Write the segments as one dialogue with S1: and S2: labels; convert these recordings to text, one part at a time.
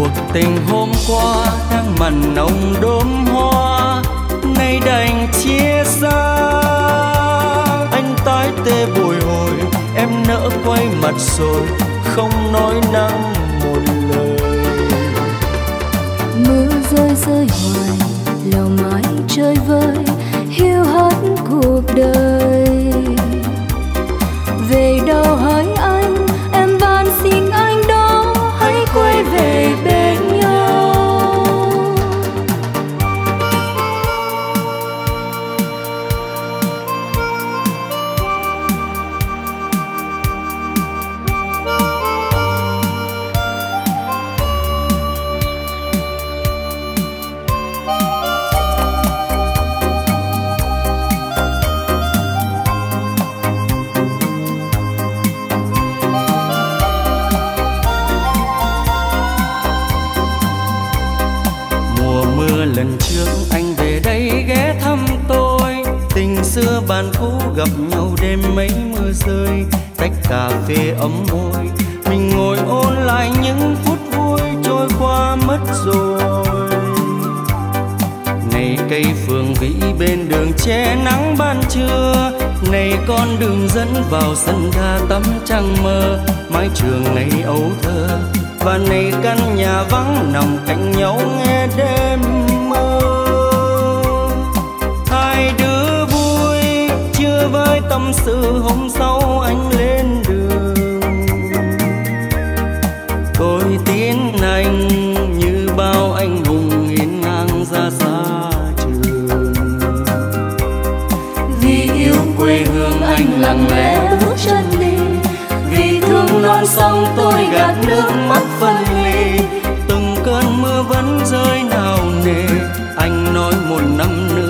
S1: cuộc tình hôm qua đang mặn nồng đốm hoa. Nay đành chia xa, anh tái tê bồi hồi, em nỡ quay mặt rồi không nói năng. Xưa gặp nhau đêm mấy mưa rơi tách cà phê ấm môi. Mình ngồi ôn lại những phút vui trôi qua mất rồi. Này cây phường vĩ bên đường che nắng ban trưa, này con đường dẫn vào sân ga tắm trăng mơ. Mái trường ngày ấu thơ, và này căn nhà vắng nằm cạnh nhau nghe đêm. Tâm sự hôm sau anh lên đường. Tôi tin anh như bao anh hùng hiên ngang ra xa trường. Vì yêu quê hương anh lặng lẽ bước chân đi. Vì thương non sông tôi gạt nước mắt phân ly. Từng cơn mưa vẫn rơi nào nề, anh nói một năm nữa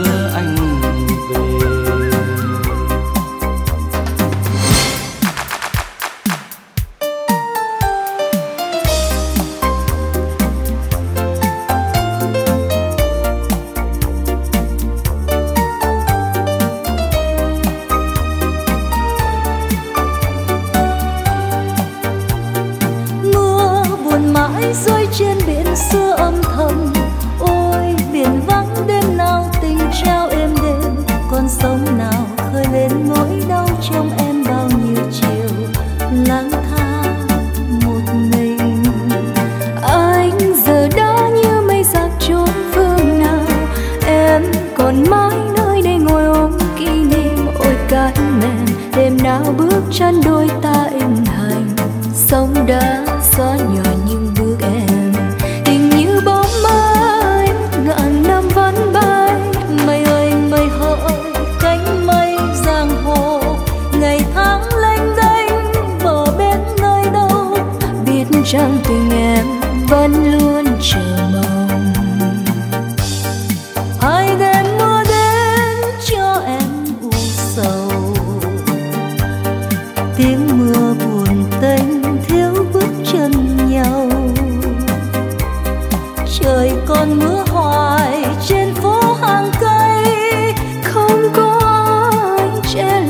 S2: bước chân đôi ta in hành sông đã xóa nhỏ những bước em. Tình như bóng mây ngàn năm vẫn bay, mây ơi, mây hỡi cánh mây giang hồ. Ngày tháng lênh đênh bờ bên nơi đâu, biết rằng tình em vẫn luôn chờ.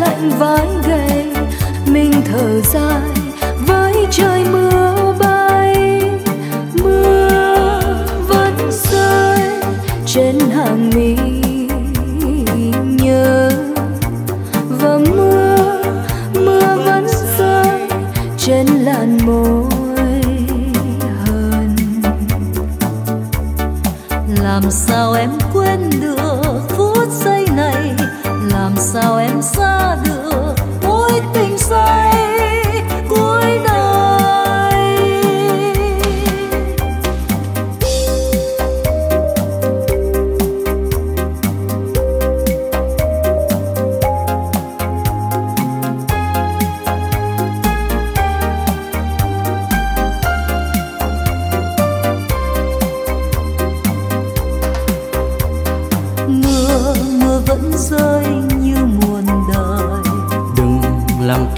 S2: Lạnh vai gầy mình thở dài với trời mưa bay. Mưa vẫn rơi trên hàng mi, nhớ. Và mưa mưa vẫn rơi trên làn môi hờn. Làm sao em quên được? Sao em xa được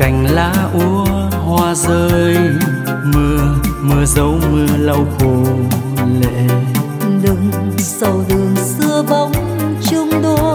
S1: cành lá úa, hoa rơi, mưa mưa dấu, mưa lau khô lệ.
S2: Đừng sầu đường xưa bóng chung đôi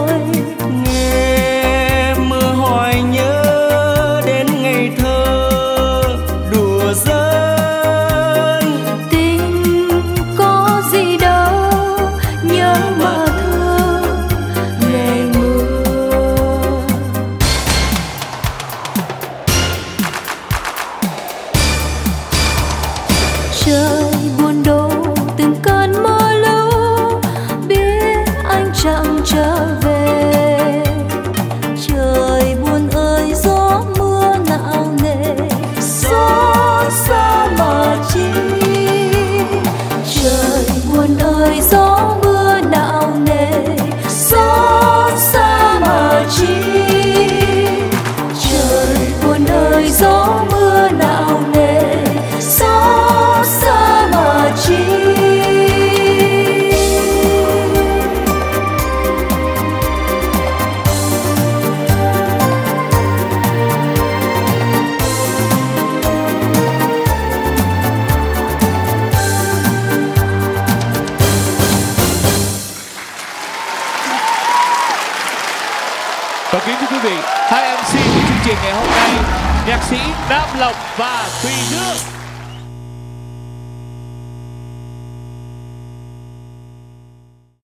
S3: Và kính thưa quý vị, hai MC của chương trình ngày hôm nay, nhạc sĩ Nam Lộc và Thùy dương